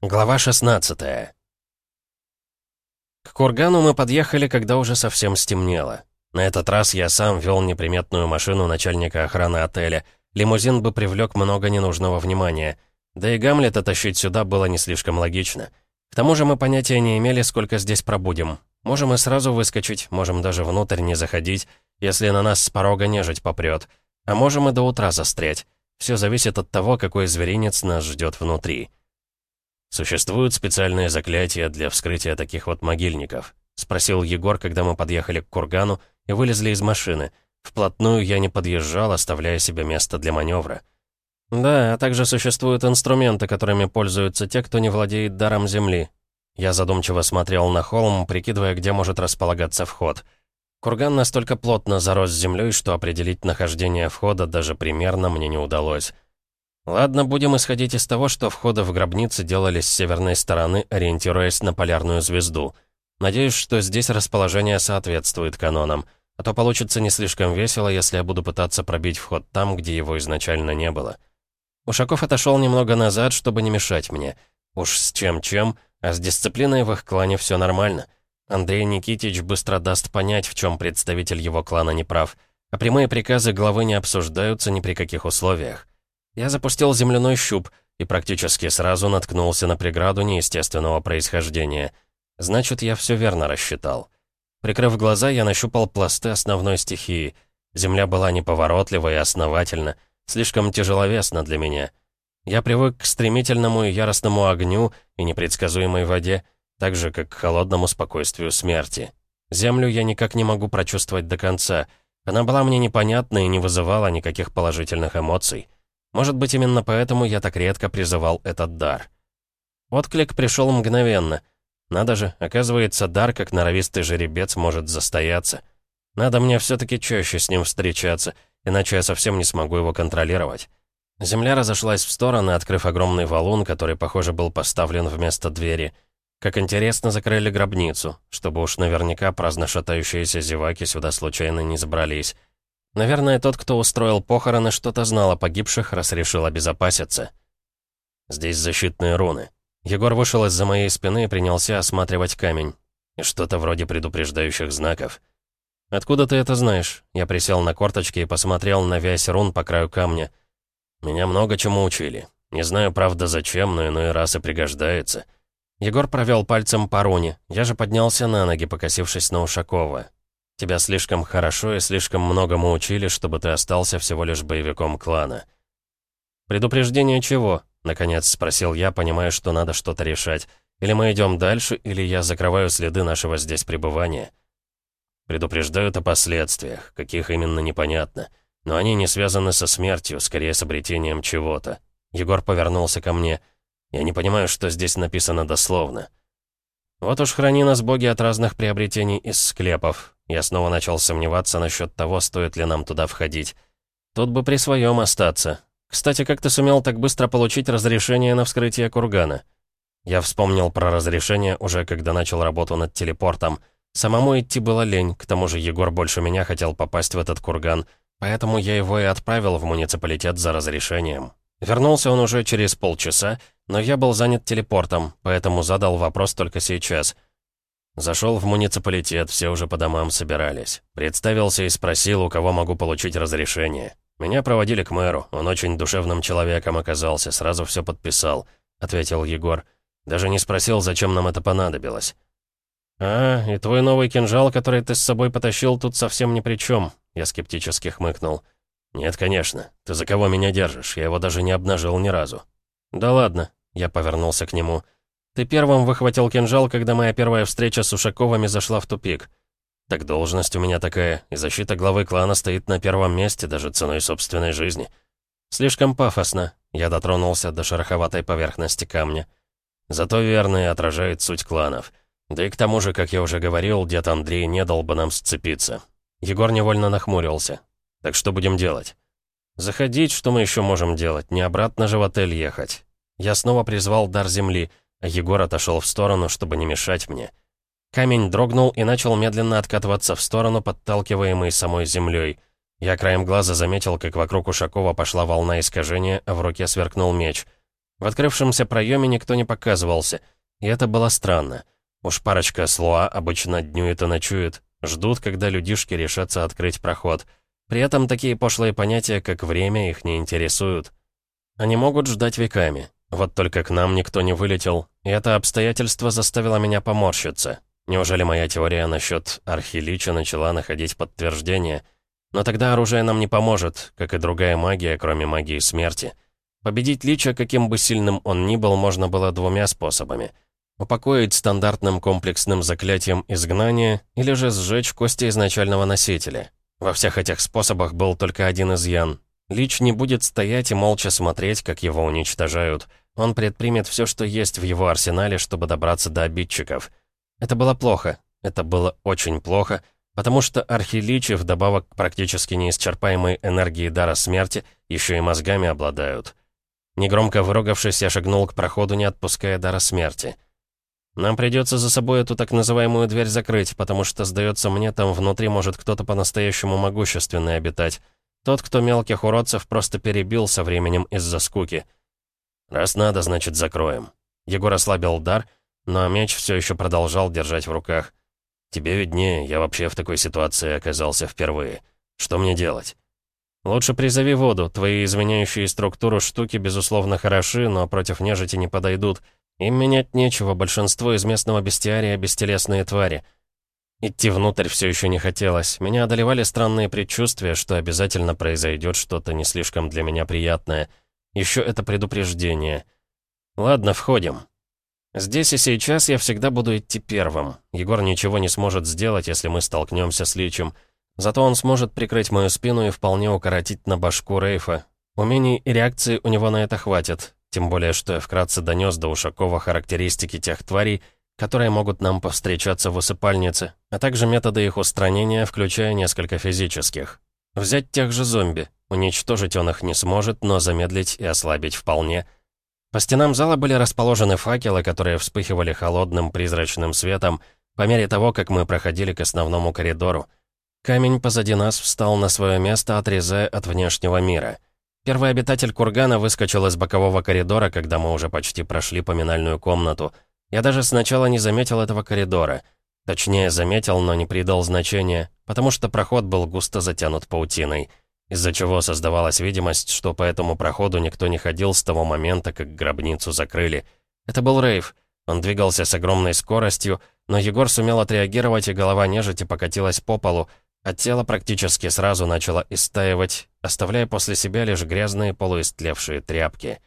Глава 16 К кургану мы подъехали, когда уже совсем стемнело. На этот раз я сам вел неприметную машину начальника охраны отеля. Лимузин бы привлек много ненужного внимания. Да и Гамлета тащить сюда было не слишком логично. К тому же мы понятия не имели, сколько здесь пробудем. Можем и сразу выскочить, можем даже внутрь не заходить, если на нас с порога нежить попрет. А можем и до утра застрять. Все зависит от того, какой зверинец нас ждет внутри. «Существуют специальные заклятия для вскрытия таких вот могильников?» — спросил Егор, когда мы подъехали к кургану и вылезли из машины. Вплотную я не подъезжал, оставляя себе место для маневра. «Да, а также существуют инструменты, которыми пользуются те, кто не владеет даром земли». Я задумчиво смотрел на холм, прикидывая, где может располагаться вход. Курган настолько плотно зарос землей, что определить нахождение входа даже примерно мне не удалось. Ладно, будем исходить из того, что входы в гробницы делались с северной стороны, ориентируясь на полярную звезду. Надеюсь, что здесь расположение соответствует канонам, а то получится не слишком весело, если я буду пытаться пробить вход там, где его изначально не было. Ушаков отошел немного назад, чтобы не мешать мне. Уж с чем-чем, а с дисциплиной в их клане все нормально. Андрей Никитич быстро даст понять, в чем представитель его клана не прав, а прямые приказы главы не обсуждаются ни при каких условиях. Я запустил земляной щуп и практически сразу наткнулся на преграду неестественного происхождения. Значит, я все верно рассчитал. Прикрыв глаза, я нащупал пласты основной стихии. Земля была неповоротлива и основательна, слишком тяжеловесна для меня. Я привык к стремительному и яростному огню и непредсказуемой воде, так же, как к холодному спокойствию смерти. Землю я никак не могу прочувствовать до конца. Она была мне непонятна и не вызывала никаких положительных эмоций. Может быть, именно поэтому я так редко призывал этот дар. Отклик пришел мгновенно. Надо же, оказывается, дар, как норовистый жеребец, может застояться. Надо мне все-таки чаще с ним встречаться, иначе я совсем не смогу его контролировать. Земля разошлась в стороны, открыв огромный валун, который, похоже, был поставлен вместо двери. Как интересно закрыли гробницу, чтобы уж наверняка праздно шатающиеся зеваки сюда случайно не забрались. Наверное, тот, кто устроил похороны, что-то знал о погибших, раз решил обезопаситься. Здесь защитные руны. Егор вышел из-за моей спины и принялся осматривать камень. И что-то вроде предупреждающих знаков. «Откуда ты это знаешь?» Я присел на корточки и посмотрел на вязь рун по краю камня. «Меня много чему учили. Не знаю, правда, зачем, но иной раз и пригождается». Егор провел пальцем по руне. Я же поднялся на ноги, покосившись на Ушакова. Тебя слишком хорошо и слишком многому учили, чтобы ты остался всего лишь боевиком клана». «Предупреждение чего?» — наконец спросил я, понимая, что надо что-то решать. «Или мы идем дальше, или я закрываю следы нашего здесь пребывания». «Предупреждают о последствиях, каких именно непонятно. Но они не связаны со смертью, скорее с обретением чего-то». Егор повернулся ко мне. «Я не понимаю, что здесь написано дословно». «Вот уж храни нас боги от разных приобретений из склепов. Я снова начал сомневаться насчет того, стоит ли нам туда входить. Тут бы при своем остаться. Кстати, как ты сумел так быстро получить разрешение на вскрытие кургана? Я вспомнил про разрешение уже когда начал работу над телепортом. Самому идти было лень, к тому же Егор больше меня хотел попасть в этот курган, поэтому я его и отправил в муниципалитет за разрешением. Вернулся он уже через полчаса, но я был занят телепортом, поэтому задал вопрос только сейчас — Зашел в муниципалитет, все уже по домам собирались. Представился и спросил, у кого могу получить разрешение. Меня проводили к мэру, он очень душевным человеком оказался, сразу все подписал, ответил Егор. Даже не спросил, зачем нам это понадобилось. «А, и твой новый кинжал, который ты с собой потащил, тут совсем ни при чем», я скептически хмыкнул. «Нет, конечно. Ты за кого меня держишь? Я его даже не обнажил ни разу». «Да ладно», — я повернулся к нему. Ты первым выхватил кинжал, когда моя первая встреча с Ушаковыми зашла в тупик. Так должность у меня такая, и защита главы клана стоит на первом месте, даже ценой собственной жизни. Слишком пафосно. Я дотронулся до шероховатой поверхности камня. Зато верно и отражает суть кланов. Да и к тому же, как я уже говорил, дед Андрей не дал бы нам сцепиться. Егор невольно нахмурился. Так что будем делать? Заходить, что мы еще можем делать? Не обратно же в отель ехать. Я снова призвал дар земли — Егор отошел в сторону, чтобы не мешать мне. Камень дрогнул и начал медленно откатываться в сторону, подталкиваемый самой землей. Я краем глаза заметил, как вокруг Ушакова пошла волна искажения, а в руке сверкнул меч. В открывшемся проеме никто не показывался, и это было странно. Уж парочка слуа обычно днюет и ночует, ждут, когда людишки решатся открыть проход. При этом такие пошлые понятия, как время, их не интересуют. Они могут ждать веками. Вот только к нам никто не вылетел, и это обстоятельство заставило меня поморщиться. Неужели моя теория насчет архилича начала находить подтверждение? Но тогда оружие нам не поможет, как и другая магия, кроме магии смерти. Победить Лича, каким бы сильным он ни был, можно было двумя способами. Упокоить стандартным комплексным заклятием изгнания или же сжечь кости изначального носителя. Во всех этих способах был только один изъян. Лич не будет стоять и молча смотреть, как его уничтожают. Он предпримет все, что есть в его арсенале, чтобы добраться до обидчиков. Это было плохо. Это было очень плохо, потому что архиличи, вдобавок к практически неисчерпаемой энергии дара смерти, еще и мозгами обладают. Негромко выругавшись, я шагнул к проходу, не отпуская дара смерти. Нам придется за собой эту так называемую дверь закрыть, потому что, сдается мне, там внутри может кто-то по-настоящему могущественный обитать. Тот, кто мелких уродцев просто перебил со временем из-за скуки. Раз надо, значит, закроем. Егор ослабил дар, но меч все еще продолжал держать в руках. Тебе виднее, я вообще в такой ситуации оказался впервые. Что мне делать? «Лучше призови воду. Твои изменяющие структуру штуки, безусловно, хороши, но против нежити не подойдут. Им менять нечего, большинство из местного бестиария — бестелесные твари». Идти внутрь все еще не хотелось. Меня одолевали странные предчувствия, что обязательно произойдет что-то не слишком для меня приятное. Еще это предупреждение. Ладно, входим. Здесь и сейчас я всегда буду идти первым. Егор ничего не сможет сделать, если мы столкнемся с Личем. Зато он сможет прикрыть мою спину и вполне укоротить на башку Рейфа. Умений и реакции у него на это хватит, тем более, что я вкратце донес до Ушакова характеристики тех тварей, которые могут нам повстречаться в усыпальнице, а также методы их устранения, включая несколько физических. Взять тех же зомби. Уничтожить он их не сможет, но замедлить и ослабить вполне. По стенам зала были расположены факелы, которые вспыхивали холодным призрачным светом по мере того, как мы проходили к основному коридору. Камень позади нас встал на свое место, отрезая от внешнего мира. Первый обитатель кургана выскочил из бокового коридора, когда мы уже почти прошли поминальную комнату. Я даже сначала не заметил этого коридора. Точнее, заметил, но не придал значения, потому что проход был густо затянут паутиной, из-за чего создавалась видимость, что по этому проходу никто не ходил с того момента, как гробницу закрыли. Это был Рейв. Он двигался с огромной скоростью, но Егор сумел отреагировать, и голова нежити покатилась по полу, а тело практически сразу начало истаивать, оставляя после себя лишь грязные полуистлевшие тряпки.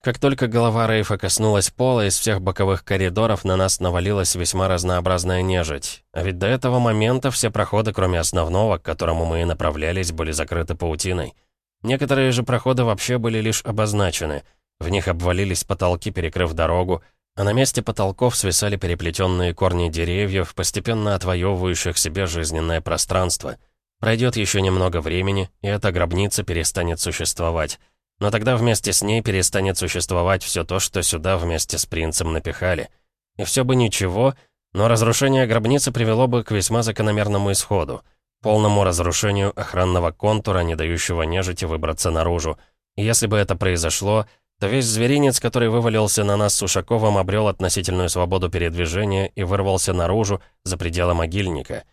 Как только голова Рейфа коснулась пола, из всех боковых коридоров на нас навалилась весьма разнообразная нежить. А ведь до этого момента все проходы, кроме основного, к которому мы и направлялись, были закрыты паутиной. Некоторые же проходы вообще были лишь обозначены. В них обвалились потолки, перекрыв дорогу, а на месте потолков свисали переплетенные корни деревьев, постепенно отвоевывающих себе жизненное пространство. Пройдет еще немного времени, и эта гробница перестанет существовать. Но тогда вместе с ней перестанет существовать все то, что сюда вместе с принцем напихали. И все бы ничего, но разрушение гробницы привело бы к весьма закономерному исходу. Полному разрушению охранного контура, не дающего нежити выбраться наружу. И если бы это произошло, то весь зверинец, который вывалился на нас с Ушаковым, обрел относительную свободу передвижения и вырвался наружу, за пределы могильника.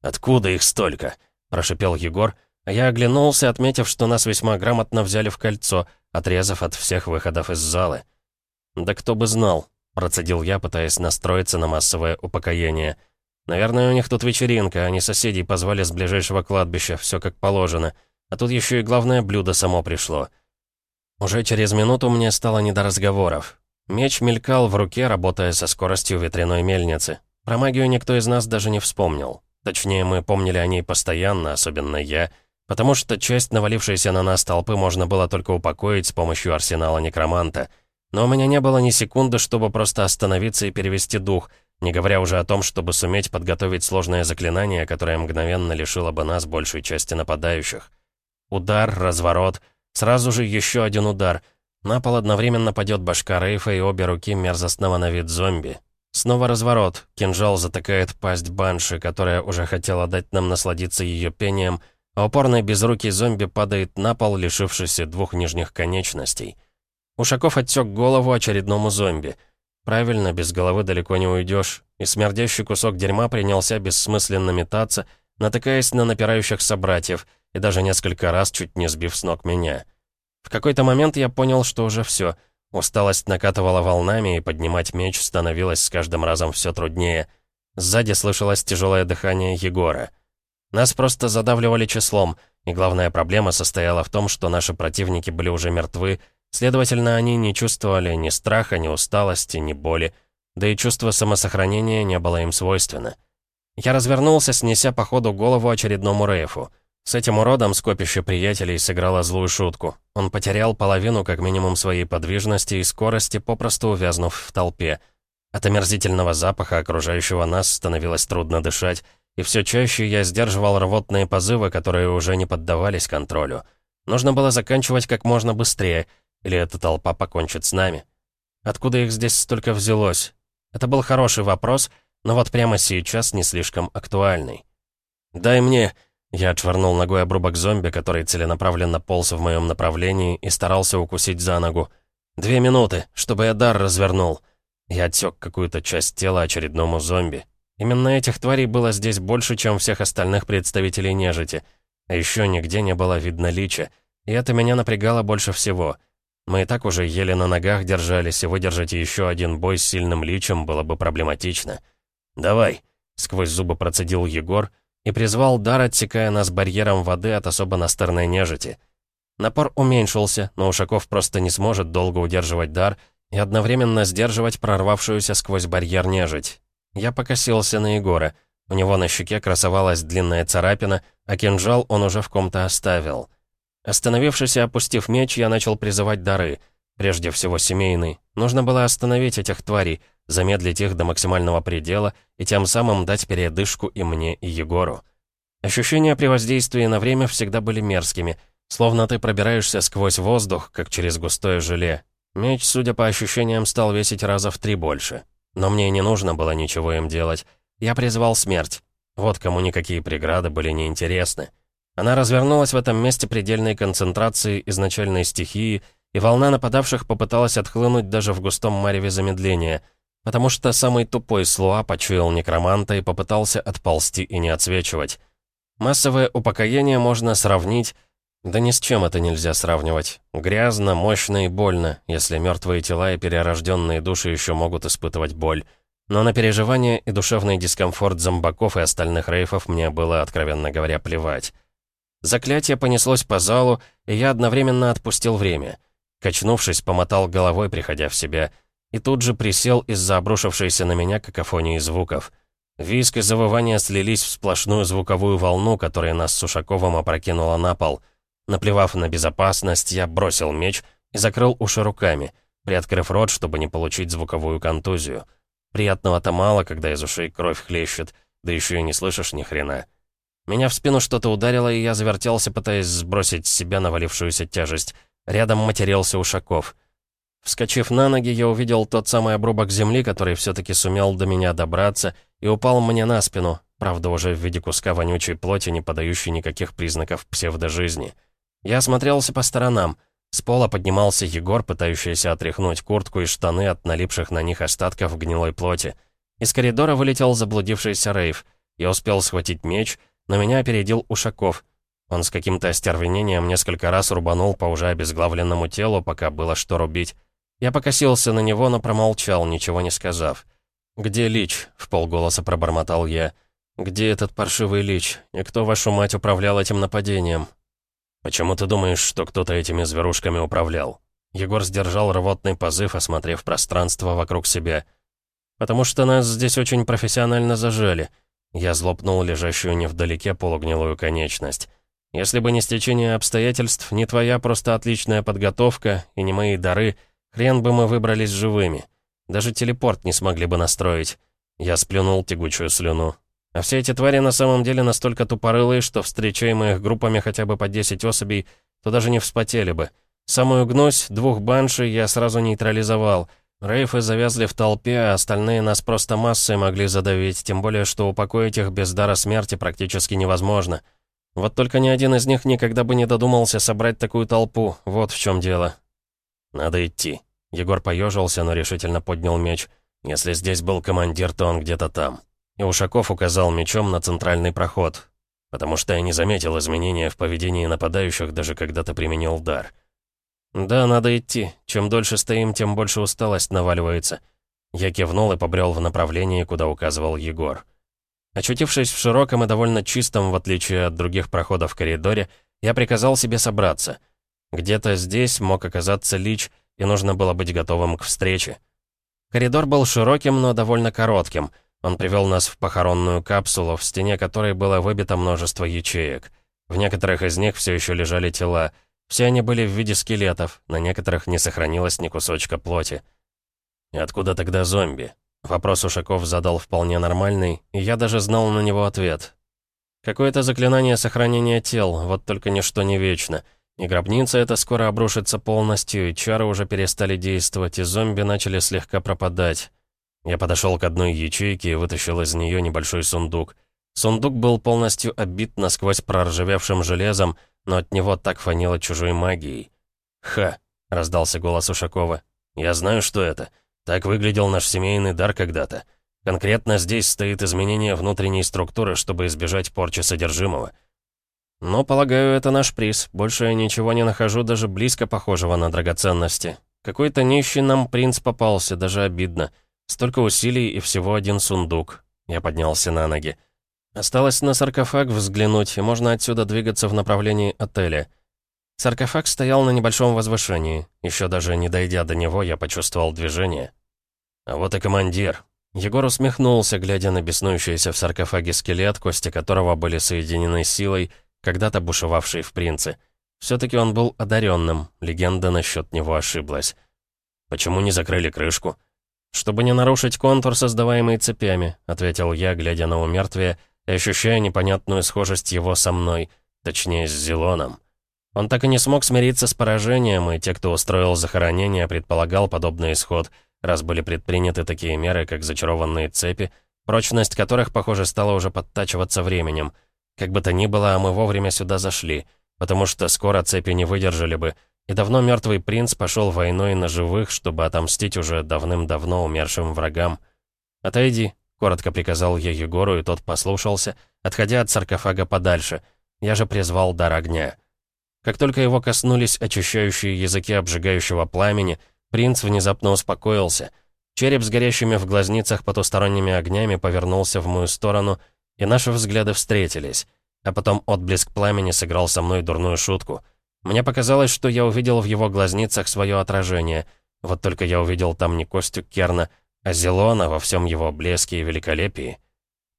«Откуда их столько?» — прошипел Егор, я оглянулся, отметив, что нас весьма грамотно взяли в кольцо, отрезав от всех выходов из зала. «Да кто бы знал», — процедил я, пытаясь настроиться на массовое упокоение. «Наверное, у них тут вечеринка, они соседей позвали с ближайшего кладбища, все как положено. А тут еще и главное блюдо само пришло». Уже через минуту мне стало не до разговоров. Меч мелькал в руке, работая со скоростью ветряной мельницы. Про магию никто из нас даже не вспомнил. Точнее, мы помнили о ней постоянно, особенно я, потому что часть навалившейся на нас толпы можно было только упокоить с помощью арсенала некроманта. Но у меня не было ни секунды, чтобы просто остановиться и перевести дух, не говоря уже о том, чтобы суметь подготовить сложное заклинание, которое мгновенно лишило бы нас большей части нападающих. Удар, разворот — Сразу же еще один удар. На пол одновременно падет башка Рейфа и обе руки мерзостного на вид зомби. Снова разворот. Кинжал затыкает пасть банши, которая уже хотела дать нам насладиться ее пением, а упорный безрукий зомби падает на пол, лишившийся двух нижних конечностей. Ушаков отсек голову очередному зомби. Правильно, без головы далеко не уйдешь. И смердящий кусок дерьма принялся бессмысленно метаться, натыкаясь на напирающих собратьев, и даже несколько раз чуть не сбив с ног меня. В какой-то момент я понял, что уже все. Усталость накатывала волнами, и поднимать меч становилось с каждым разом все труднее. Сзади слышалось тяжелое дыхание Егора. Нас просто задавливали числом, и главная проблема состояла в том, что наши противники были уже мертвы, следовательно, они не чувствовали ни страха, ни усталости, ни боли, да и чувство самосохранения не было им свойственно. Я развернулся, снеся по ходу голову очередному рейфу. С этим уродом скопище приятелей сыграло злую шутку. Он потерял половину как минимум своей подвижности и скорости, попросту увязнув в толпе. От омерзительного запаха окружающего нас становилось трудно дышать, и все чаще я сдерживал рвотные позывы, которые уже не поддавались контролю. Нужно было заканчивать как можно быстрее, или эта толпа покончит с нами. Откуда их здесь столько взялось? Это был хороший вопрос, но вот прямо сейчас не слишком актуальный. «Дай мне...» Я отшвырнул ногой обрубок зомби, который целенаправленно полз в моем направлении и старался укусить за ногу. «Две минуты, чтобы я дар развернул». Я отсек какую-то часть тела очередному зомби. Именно этих тварей было здесь больше, чем всех остальных представителей нежити. А еще нигде не было видно лича. И это меня напрягало больше всего. Мы и так уже еле на ногах держались, и выдержать еще один бой с сильным личем было бы проблематично. «Давай», — сквозь зубы процедил Егор и призвал дар, отсекая нас барьером воды от особо настырной нежити. Напор уменьшился, но Ушаков просто не сможет долго удерживать дар и одновременно сдерживать прорвавшуюся сквозь барьер нежить. Я покосился на Егора. У него на щеке красовалась длинная царапина, а кинжал он уже в ком-то оставил. Остановившись и опустив меч, я начал призывать дары. Прежде всего семейный. Нужно было остановить этих тварей, замедлить их до максимального предела и тем самым дать передышку и мне, и Егору. Ощущения при воздействии на время всегда были мерзкими, словно ты пробираешься сквозь воздух, как через густое желе. Меч, судя по ощущениям, стал весить раза в три больше. Но мне не нужно было ничего им делать. Я призвал смерть. Вот кому никакие преграды были неинтересны. Она развернулась в этом месте предельной концентрации изначальной стихии, и волна нападавших попыталась отхлынуть даже в густом мареве замедления, потому что самый тупой слуа почуял некроманта и попытался отползти и не отсвечивать. Массовое упокоение можно сравнить да ни с чем это нельзя сравнивать. Грязно, мощно и больно, если мертвые тела и перерожденные души еще могут испытывать боль. Но на переживание и душевный дискомфорт зомбаков и остальных рейфов мне было, откровенно говоря, плевать. Заклятие понеслось по залу, и я одновременно отпустил время. Качнувшись, помотал головой, приходя в себя, и тут же присел из-за обрушившейся на меня какофонии звуков. Виск и завывание слились в сплошную звуковую волну, которая нас с Ушаковым опрокинула на пол — Наплевав на безопасность, я бросил меч и закрыл уши руками, приоткрыв рот, чтобы не получить звуковую контузию. Приятного-то мало, когда из ушей кровь хлещет, да еще и не слышишь ни хрена. Меня в спину что-то ударило, и я завертелся, пытаясь сбросить с себя навалившуюся тяжесть. Рядом матерился Ушаков. Вскочив на ноги, я увидел тот самый обрубок земли, который все-таки сумел до меня добраться, и упал мне на спину, правда уже в виде куска вонючей плоти, не подающей никаких признаков псевдожизни. Я осмотрелся по сторонам. С пола поднимался Егор, пытающийся отряхнуть куртку и штаны от налипших на них остатков гнилой плоти. Из коридора вылетел заблудившийся Рейв. Я успел схватить меч, но меня опередил Ушаков. Он с каким-то остервенением несколько раз рубанул по уже обезглавленному телу, пока было что рубить. Я покосился на него, но промолчал, ничего не сказав. «Где Лич?» — в полголоса пробормотал я. «Где этот паршивый Лич? И кто, вашу мать, управлял этим нападением? «Почему ты думаешь, что кто-то этими зверушками управлял?» Егор сдержал рвотный позыв, осмотрев пространство вокруг себя. «Потому что нас здесь очень профессионально зажали». Я злопнул лежащую невдалеке полугнилую конечность. «Если бы не стечение обстоятельств, не твоя просто отличная подготовка и не мои дары, хрен бы мы выбрались живыми. Даже телепорт не смогли бы настроить». Я сплюнул тягучую слюну. А все эти твари на самом деле настолько тупорылые, что встречаемые их группами хотя бы по 10 особей, то даже не вспотели бы. Самую гнусь, двух банши я сразу нейтрализовал. Рейфы завязли в толпе, а остальные нас просто массой могли задавить, тем более, что упокоить их без дара смерти практически невозможно. Вот только ни один из них никогда бы не додумался собрать такую толпу, вот в чем дело. надо идти». Егор поежился, но решительно поднял меч. «Если здесь был командир, то он где-то там». И Ушаков указал мечом на центральный проход, потому что я не заметил изменения в поведении нападающих, даже когда ты применил дар. «Да, надо идти. Чем дольше стоим, тем больше усталость наваливается». Я кивнул и побрел в направлении, куда указывал Егор. Очутившись в широком и довольно чистом, в отличие от других проходов коридоре, я приказал себе собраться. Где-то здесь мог оказаться Лич, и нужно было быть готовым к встрече. Коридор был широким, но довольно коротким. Он привел нас в похоронную капсулу, в стене которой было выбито множество ячеек. В некоторых из них все еще лежали тела. Все они были в виде скелетов, на некоторых не сохранилось ни кусочка плоти. И откуда тогда зомби? Вопрос Ушаков задал вполне нормальный, и я даже знал на него ответ. Какое-то заклинание сохранения тел, вот только ничто не вечно. И гробница эта скоро обрушится полностью, и чары уже перестали действовать, и зомби начали слегка пропадать. Я подошел к одной ячейке и вытащил из нее небольшой сундук. Сундук был полностью обит насквозь проржавевшим железом, но от него так фанило чужой магией. «Ха!» — раздался голос Ушакова. «Я знаю, что это. Так выглядел наш семейный дар когда-то. Конкретно здесь стоит изменение внутренней структуры, чтобы избежать порчи содержимого. Но, полагаю, это наш приз. Больше я ничего не нахожу даже близко похожего на драгоценности. Какой-то нищий нам принц попался, даже обидно. Столько усилий и всего один сундук. Я поднялся на ноги. Осталось на саркофаг взглянуть, и можно отсюда двигаться в направлении отеля. Саркофаг стоял на небольшом возвышении. Еще даже не дойдя до него, я почувствовал движение. А вот и командир. Егор усмехнулся, глядя на беснующийся в саркофаге скелет, кости которого были соединены силой, когда-то бушевавшей в принце. Все-таки он был одаренным, легенда насчет него ошиблась. «Почему не закрыли крышку?» «Чтобы не нарушить контур, создаваемый цепями», — ответил я, глядя на умертвие ощущая непонятную схожесть его со мной, точнее, с Зелоном. Он так и не смог смириться с поражением, и те, кто устроил захоронение, предполагал подобный исход — раз были предприняты такие меры, как зачарованные цепи, прочность которых, похоже, стала уже подтачиваться временем. Как бы то ни было, а мы вовремя сюда зашли, потому что скоро цепи не выдержали бы, и давно мертвый принц пошел войной на живых, чтобы отомстить уже давным-давно умершим врагам. «Отойди», — коротко приказал я Егору, и тот послушался, отходя от саркофага подальше. Я же призвал дар огня. Как только его коснулись очищающие языки обжигающего пламени, Принц внезапно успокоился. Череп с горящими в глазницах потусторонними огнями повернулся в мою сторону, и наши взгляды встретились. А потом отблеск пламени сыграл со мной дурную шутку. Мне показалось, что я увидел в его глазницах свое отражение. Вот только я увидел там не Костю Керна, а Зелона во всем его блеске и великолепии.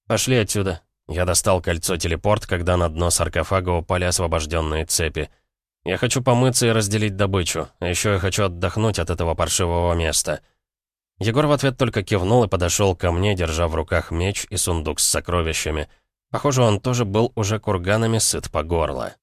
«Пошли отсюда». Я достал кольцо-телепорт, когда на дно саркофага упали освобожденные цепи. Я хочу помыться и разделить добычу, а еще я хочу отдохнуть от этого паршивого места». Егор в ответ только кивнул и подошел ко мне, держа в руках меч и сундук с сокровищами. Похоже, он тоже был уже курганами сыт по горло.